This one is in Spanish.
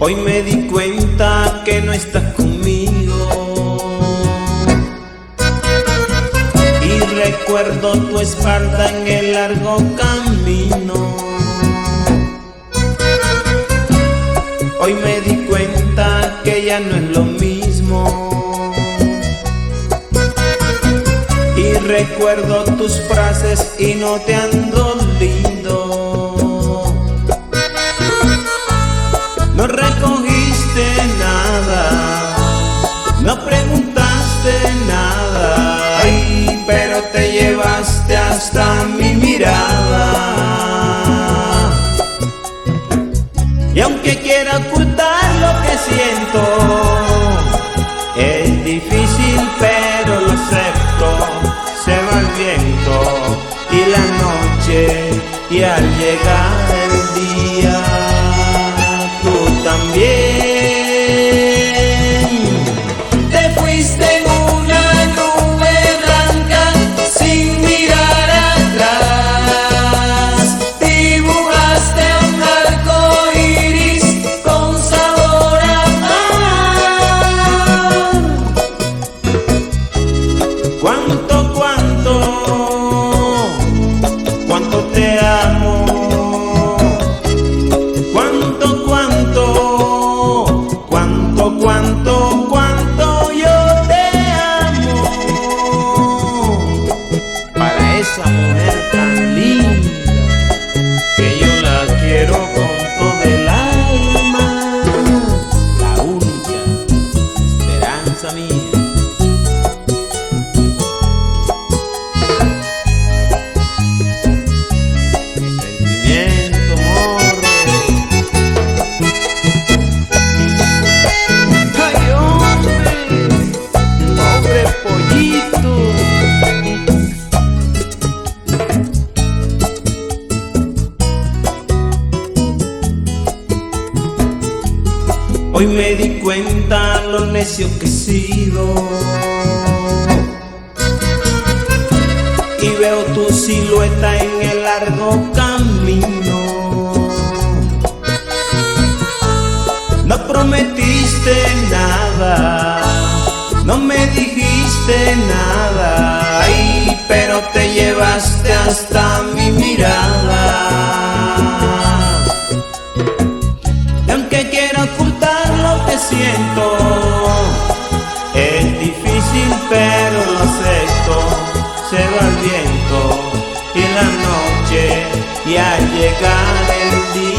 Hoy me di cuenta que no estás conmigo. Y recuerdo tu espalda en el largo camino. Hoy me di cuenta que ya no es lo mismo. Y recuerdo tus frases y no te han dolido. Aunque quiera ocultar lo que siento, es difícil, pero lo acepto. Se va el viento y la noche, y al llegar Para Hoy me di cuenta lo necio que he sido. Y veo tu silueta en el largo camino. No prometiste nada, no me dijiste nada, ay, pero te llevaste hasta mi mirada. Y al llegar el día.